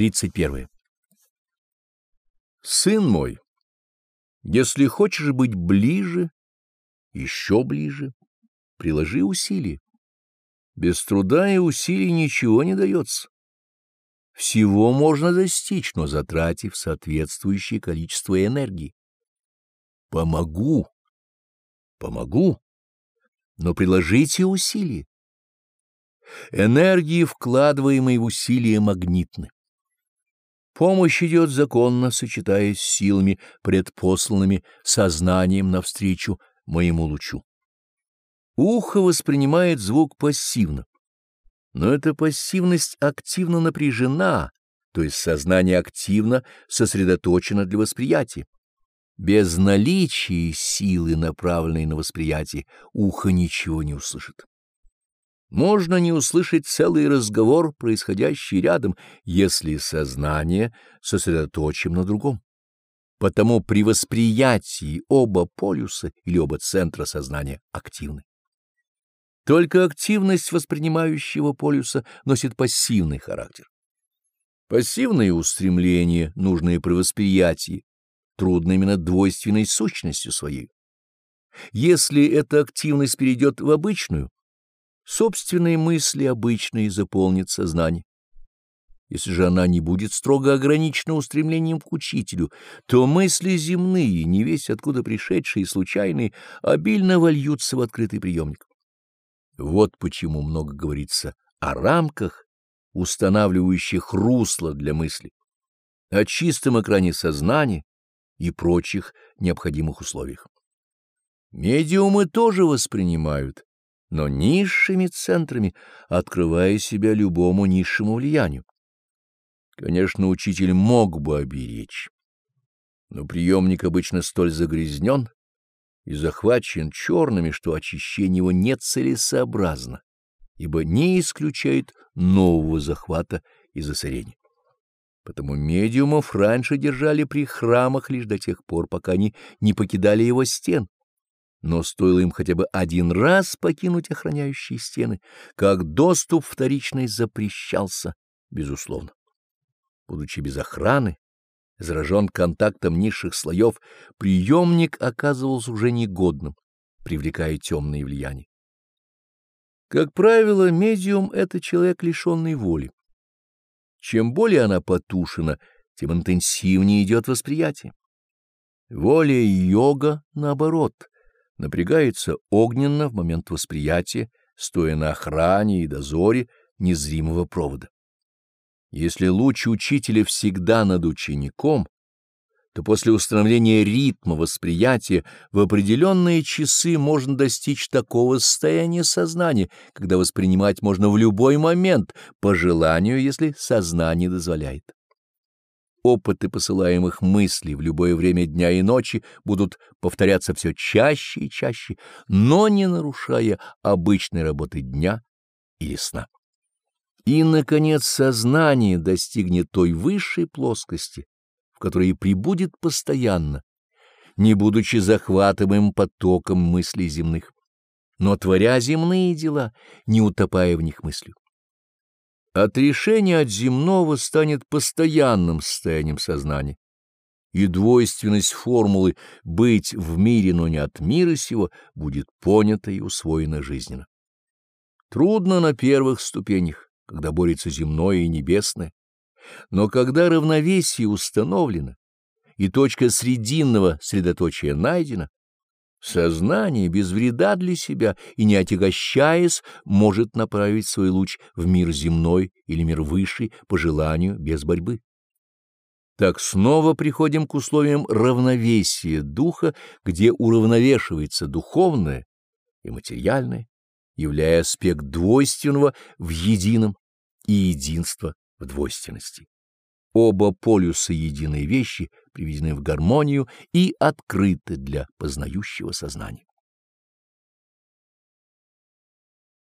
31. Сын мой, если хочешь быть ближе, еще ближе, приложи усилия. Без труда и усилий ничего не дается. Всего можно достичь, но затратив соответствующее количество энергии. Помогу, помогу, но приложите усилия. Энергии, вкладываемые в усилия, магнитны. Помощь идет законно, сочетаясь с силами, предпосланными сознанием навстречу моему лучу. Ухо воспринимает звук пассивно, но эта пассивность активно напряжена, то есть сознание активно сосредоточено для восприятия. Без наличия силы, направленной на восприятие, ухо ничего не услышит. Можно не услышать целый разговор, происходящий рядом, если сознание сосредоточим на другом. Потому при восприятии оба полюса или оба центра сознания активны. Только активность воспринимающего полюса носит пассивный характер. Пассивные устремления, нужные при восприятии, трудны именно двойственной сущностью своей. Если эта активность перейдет в обычную, собственные мысли обычные заполнят сознание. Если же она не будет строго ограничена устремлением к учителю, то мысли земные, не весь откуда пришедшие и случайные, обильно вольются в открытый приемник. Вот почему много говорится о рамках, устанавливающих русло для мысли, о чистом экране сознания и прочих необходимых условиях. Медиумы тоже воспринимают, но низшими центрами, открывая себя любому низшему влиянию. Конечно, учитель мог бы оберечь, но приемник обычно столь загрязнен и захвачен черными, что очищение его нецелесообразно, ибо не исключает нового захвата и засорения. Потому медиумов раньше держали при храмах лишь до тех пор, пока они не покидали его стен. Но стоило им хотя бы один раз покинуть охраняющие стены, как доступ вторичный запрещался, безусловно. Будучи без охраны, заражен контактом низших слоев, приемник оказывался уже негодным, привлекая темные влияния. Как правило, медиум — это человек, лишенный воли. Чем более она потушена, тем интенсивнее идет восприятие. Воля йога, наоборот, напрягается огненно в момент восприятия, стоя на охране и дозоре незримого провода. Если луч учителя всегда над учеником, то после установления ритма восприятия в определенные часы можно достичь такого состояния сознания, когда воспринимать можно в любой момент, по желанию, если сознание дозволяет. Опыты посылаемых мыслей в любое время дня и ночи будут повторяться все чаще и чаще, но не нарушая обычной работы дня или сна. И, наконец, сознание достигнет той высшей плоскости, в которой и пребудет постоянно, не будучи захватываемым потоком мыслей земных, но творя земные дела, не утопая в них мыслью. Отрешение от земного станет постоянным состоянием сознания, и двойственность формулы «быть в мире, но не от мира сего» будет понята и усвоена жизненно. Трудно на первых ступенях, когда борется земное и небесное. Но когда равновесие установлено и точка срединного средоточия найдена, сознание без вреда для себя и не отягощаясь может направить свой луч в мир земной или мир высший по желанию без борьбы. Так снова приходим к условиям равновесия духа, где уравновешивается духовное и материальное, являя аспект двойственного в едином и единство в двойственности. Оба полюса единой вещи приведены в гармонию и открыты для познающего сознания.